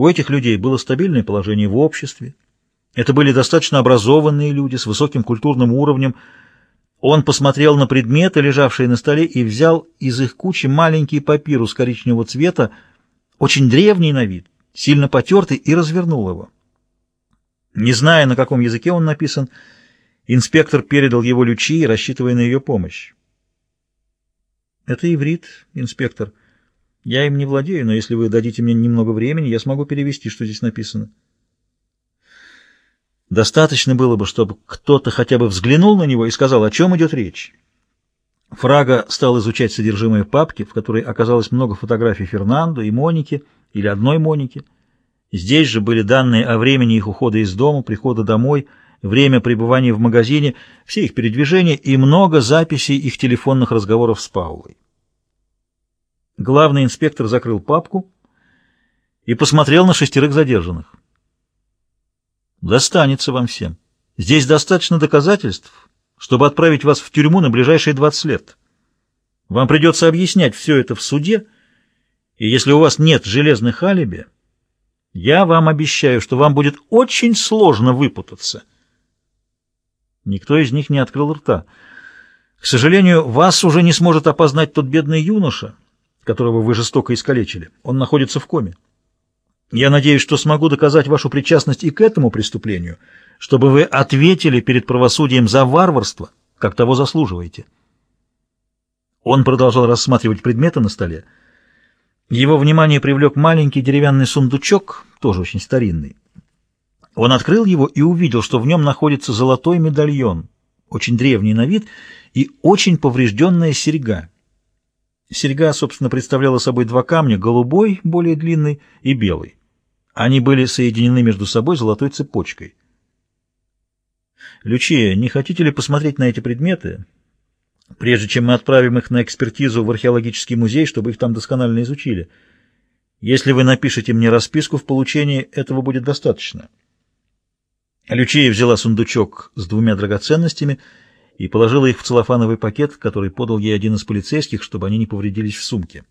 У этих людей было стабильное положение в обществе. Это были достаточно образованные люди с высоким культурным уровнем. Он посмотрел на предметы, лежавшие на столе, и взял из их кучи маленький папирус коричневого цвета, очень древний на вид, сильно потертый, и развернул его. Не зная, на каком языке он написан, инспектор передал его Лючи, рассчитывая на ее помощь. «Это иврит, инспектор. Я им не владею, но если вы дадите мне немного времени, я смогу перевести, что здесь написано». Достаточно было бы, чтобы кто-то хотя бы взглянул на него и сказал, о чем идет речь. Фрага стал изучать содержимое папки, в которой оказалось много фотографий Фернандо и Моники, или одной Моники. Здесь же были данные о времени их ухода из дома, прихода домой, время пребывания в магазине, все их передвижения и много записей их телефонных разговоров с Паулой. Главный инспектор закрыл папку и посмотрел на шестерых задержанных. Достанется вам всем. Здесь достаточно доказательств, чтобы отправить вас в тюрьму на ближайшие 20 лет. Вам придется объяснять все это в суде, и если у вас нет железных алиби, я вам обещаю, что вам будет очень сложно выпутаться. Никто из них не открыл рта. К сожалению, вас уже не сможет опознать тот бедный юноша, которого вы жестоко искалечили. Он находится в коме. Я надеюсь, что смогу доказать вашу причастность и к этому преступлению, чтобы вы ответили перед правосудием за варварство, как того заслуживаете. Он продолжал рассматривать предметы на столе. Его внимание привлек маленький деревянный сундучок, тоже очень старинный. Он открыл его и увидел, что в нем находится золотой медальон, очень древний на вид и очень поврежденная серьга. Серьга, собственно, представляла собой два камня, голубой, более длинный, и белый. Они были соединены между собой золотой цепочкой. «Лючия, не хотите ли посмотреть на эти предметы, прежде чем мы отправим их на экспертизу в археологический музей, чтобы их там досконально изучили? Если вы напишете мне расписку в получении, этого будет достаточно». Лючия взяла сундучок с двумя драгоценностями и положила их в целлофановый пакет, который подал ей один из полицейских, чтобы они не повредились в сумке.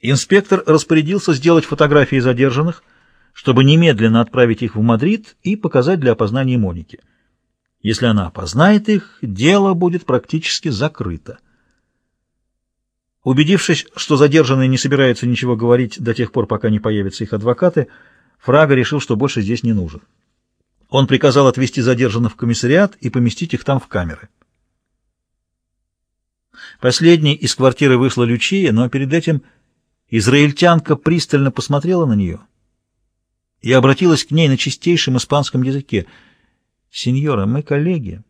Инспектор распорядился сделать фотографии задержанных — чтобы немедленно отправить их в Мадрид и показать для опознания Моники. Если она опознает их, дело будет практически закрыто. Убедившись, что задержанные не собираются ничего говорить до тех пор, пока не появятся их адвокаты, Фрага решил, что больше здесь не нужен. Он приказал отвезти задержанных в комиссариат и поместить их там в камеры. Последней из квартиры вышла Лючия, но перед этим израильтянка пристально посмотрела на нее — и обратилась к ней на чистейшем испанском языке. «Сеньора, мы коллеги,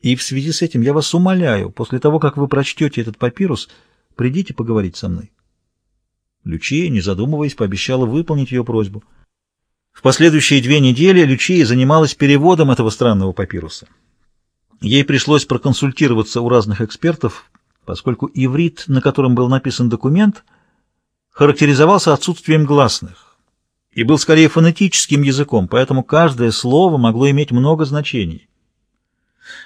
и в связи с этим я вас умоляю, после того, как вы прочтете этот папирус, придите поговорить со мной». Лючия, не задумываясь, пообещала выполнить ее просьбу. В последующие две недели Лючия занималась переводом этого странного папируса. Ей пришлось проконсультироваться у разных экспертов, поскольку иврит, на котором был написан документ, характеризовался отсутствием гласных и был скорее фонетическим языком, поэтому каждое слово могло иметь много значений.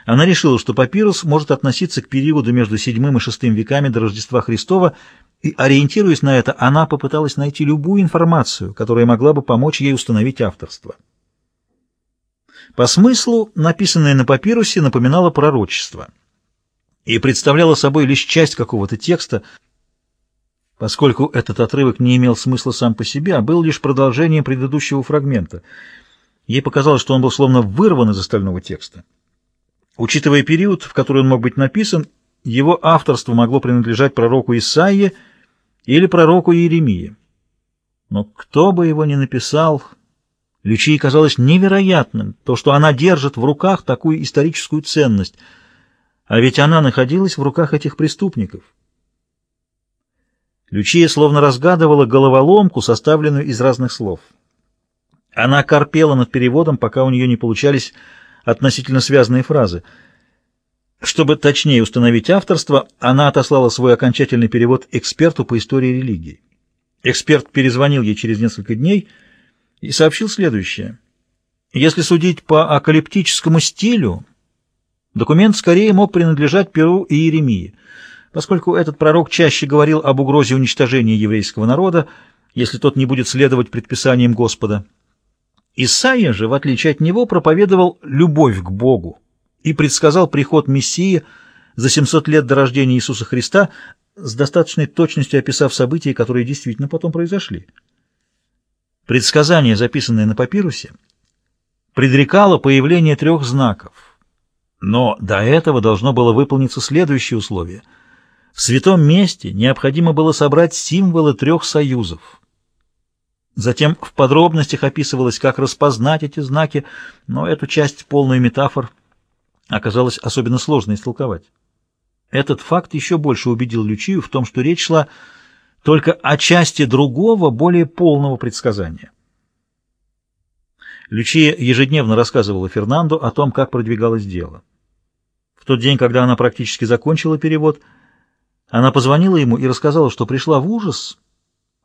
Она решила, что папирус может относиться к периоду между VII и VI веками до Рождества Христова, и, ориентируясь на это, она попыталась найти любую информацию, которая могла бы помочь ей установить авторство. По смыслу, написанное на папирусе напоминало пророчество и представляло собой лишь часть какого-то текста, поскольку этот отрывок не имел смысла сам по себе, а был лишь продолжением предыдущего фрагмента. Ей показалось, что он был словно вырван из остального текста. Учитывая период, в который он мог быть написан, его авторство могло принадлежать пророку Исаии или пророку Иеремии. Но кто бы его ни написал, Лючии казалось невероятным то, что она держит в руках такую историческую ценность, а ведь она находилась в руках этих преступников. Лючия словно разгадывала головоломку, составленную из разных слов. Она корпела над переводом, пока у нее не получались относительно связанные фразы. Чтобы точнее установить авторство, она отослала свой окончательный перевод эксперту по истории религии. Эксперт перезвонил ей через несколько дней и сообщил следующее. Если судить по акалиптическому стилю, документ скорее мог принадлежать Перу и Иеремии — Поскольку этот пророк чаще говорил об угрозе уничтожения еврейского народа если тот не будет следовать предписаниям Господа. Исаия же, в отличие от него, проповедовал любовь к Богу и предсказал приход Мессии за 700 лет до рождения Иисуса Христа, с достаточной точностью описав события, которые действительно потом произошли. Предсказание, записанное на папирусе, предрекало появление трех знаков. Но до этого должно было выполниться следующее условие. В святом месте необходимо было собрать символы трех союзов. Затем в подробностях описывалось, как распознать эти знаки, но эту часть, полную метафор, оказалось особенно сложно истолковать. Этот факт еще больше убедил Лючию в том, что речь шла только о части другого, более полного предсказания. Лючия ежедневно рассказывала Фернанду о том, как продвигалось дело. В тот день, когда она практически закончила перевод, она позвонила ему и рассказала, что пришла в ужас,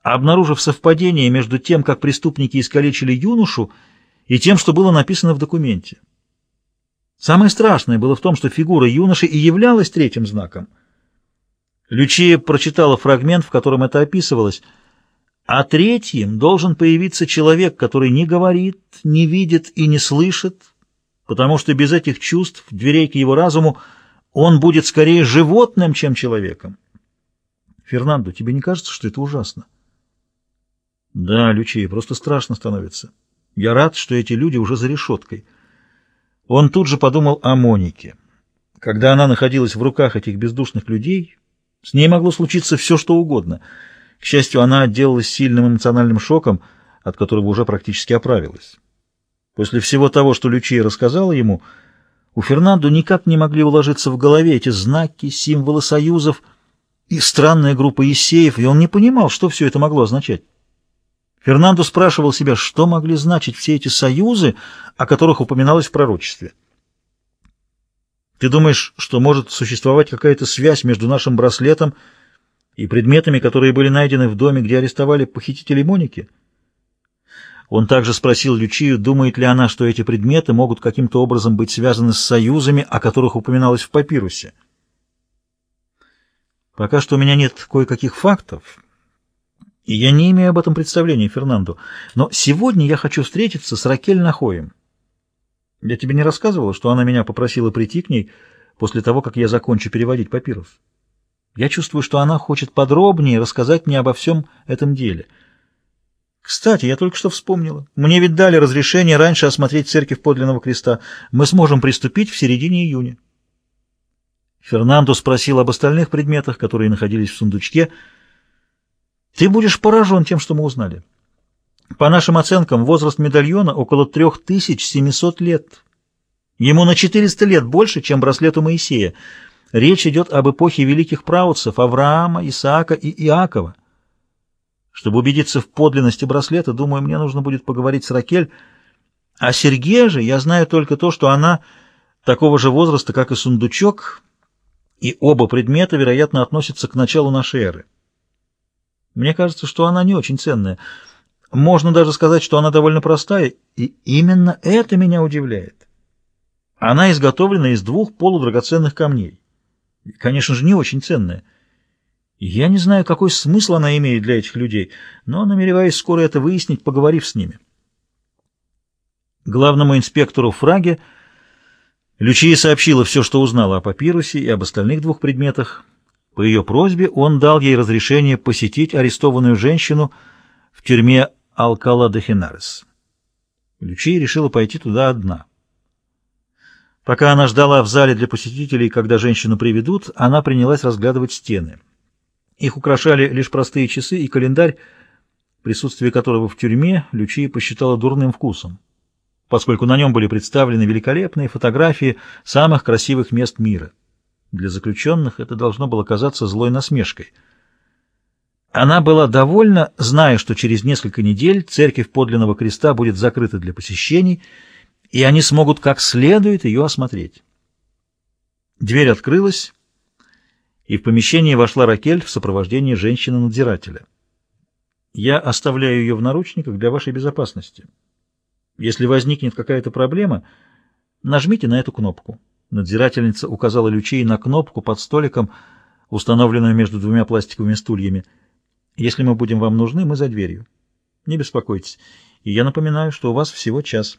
обнаружив совпадение между тем, как преступники искалечили юношу, и тем, что было написано в документе. Самое страшное было в том, что фигура юноши и являлась третьим знаком. Лючия прочитала фрагмент, в котором это описывалось. А третьим должен появиться человек, который не говорит, не видит и не слышит, потому что без этих чувств, дверей к его разуму, он будет скорее животным, чем человеком. Фернандо, тебе не кажется, что это ужасно? Да, Лючия, просто страшно становится. Я рад, что эти люди уже за решеткой. Он тут же подумал о Монике. Когда она находилась в руках этих бездушных людей, с ней могло случиться все, что угодно. К счастью, она отделалась сильным эмоциональным шоком, от которого уже практически оправилась. После всего того, что Лючия рассказала ему, у Фернандо никак не могли уложиться в голове эти знаки, символы союзов и странная группа Есеев, и он не понимал, что все это могло означать. Фернандо спрашивал себя, что могли значить все эти союзы, о которых упоминалось в пророчестве. Ты думаешь, что может существовать какая-то связь между нашим браслетом и предметами, которые были найдены в доме, где арестовали похитителей Моники? Он также спросил Лючию, думает ли она, что эти предметы могут каким-то образом быть связаны с союзами, о которых упоминалось в папирусе. Пока что у меня нет кое-каких фактов, и я не имею об этом представления, Фернандо. Но сегодня я хочу встретиться с Ракель Нахоем. Я тебе не рассказывала, что она меня попросила прийти к ней после того, как я закончу переводить папирус? Я чувствую, что она хочет подробнее рассказать мне обо всем этом деле. Кстати, я только что вспомнила. Мне ведь дали разрешение раньше осмотреть церковь подлинного креста. Мы сможем приступить в середине июня. Фернандо спросил об остальных предметах, которые находились в сундучке, ты будешь поражен тем, что мы узнали. По нашим оценкам, возраст медальона около 3700 лет. Ему на 400 лет больше, чем браслету Моисея. Речь идет об эпохе великих праотцев Авраама, Исаака и Иакова. Чтобы убедиться в подлинности браслета, думаю, мне нужно будет поговорить с Ракель. А Сергея же я знаю только то, что она такого же возраста, как и сундучок, и оба предмета, вероятно, относятся к началу нашей эры. Мне кажется, что она не очень ценная. Можно даже сказать, что она довольно простая, и именно это меня удивляет. Она изготовлена из двух полудрагоценных камней. Конечно же, не очень ценная. Я не знаю, какой смысл она имеет для этих людей, но намереваюсь скоро это выяснить, поговорив с ними. Главному инспектору Фраге Лючия сообщила все, что узнала о папирусе и об остальных двух предметах. По ее просьбе он дал ей разрешение посетить арестованную женщину в тюрьме Алкала де Хинарес. Лючия решила пойти туда одна. Пока она ждала в зале для посетителей, когда женщину приведут, она принялась разглядывать стены. Их украшали лишь простые часы и календарь, присутствие которого в тюрьме Лючия посчитала дурным вкусом, поскольку на нем были представлены великолепные фотографии самых красивых мест мира. Для заключенных это должно было казаться злой насмешкой. Она была довольна, зная, что через несколько недель церковь подлинного креста будет закрыта для посещений, и они смогут как следует ее осмотреть. Дверь открылась, и в помещение вошла Ракель в сопровождении женщины-надзирателя. «Я оставляю ее в наручниках для вашей безопасности. Если возникнет какая-то проблема, нажмите на эту кнопку». Надзирательница указала Лючей на кнопку под столиком, установленную между двумя пластиковыми стульями. Если мы будем вам нужны, мы за дверью. Не беспокойтесь. И я напоминаю, что у вас всего час.